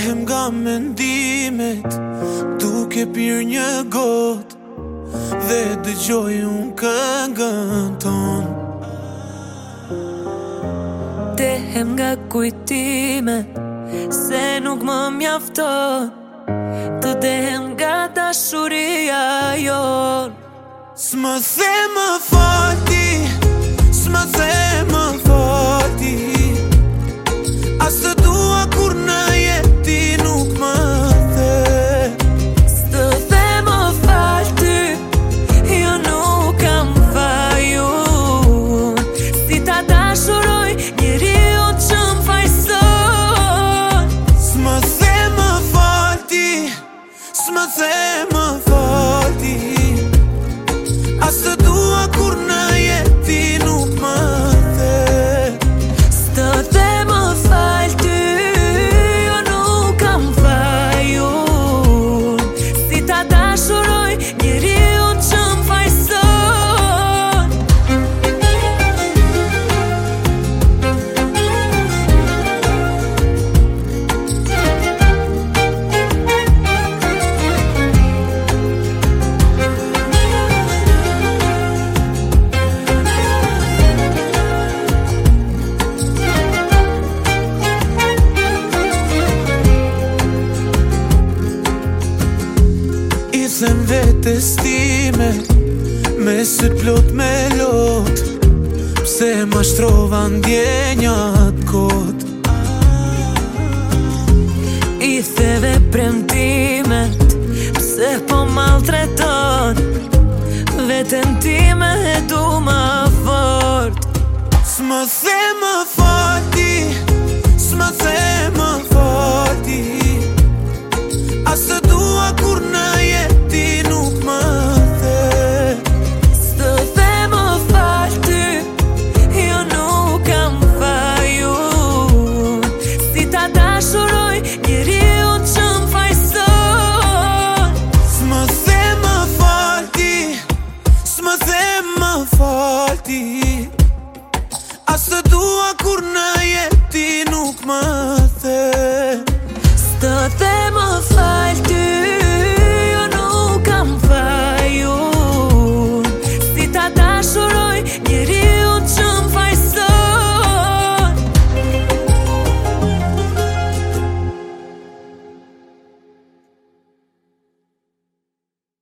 Shpërthehem nga mendimet Tu ke pir një got Dhe dëgjoj gjoj unë këngën ton Tehem nga kujtimet Se nuk më mjafton Të dehem nga dashuria jon Së më the më fati Së më the më fati testime Me së plot me lot Pse ma shtrova ndjenjat kot I theve premtimet Pse po maltreton Vetën time e du ma fort Së më the më fort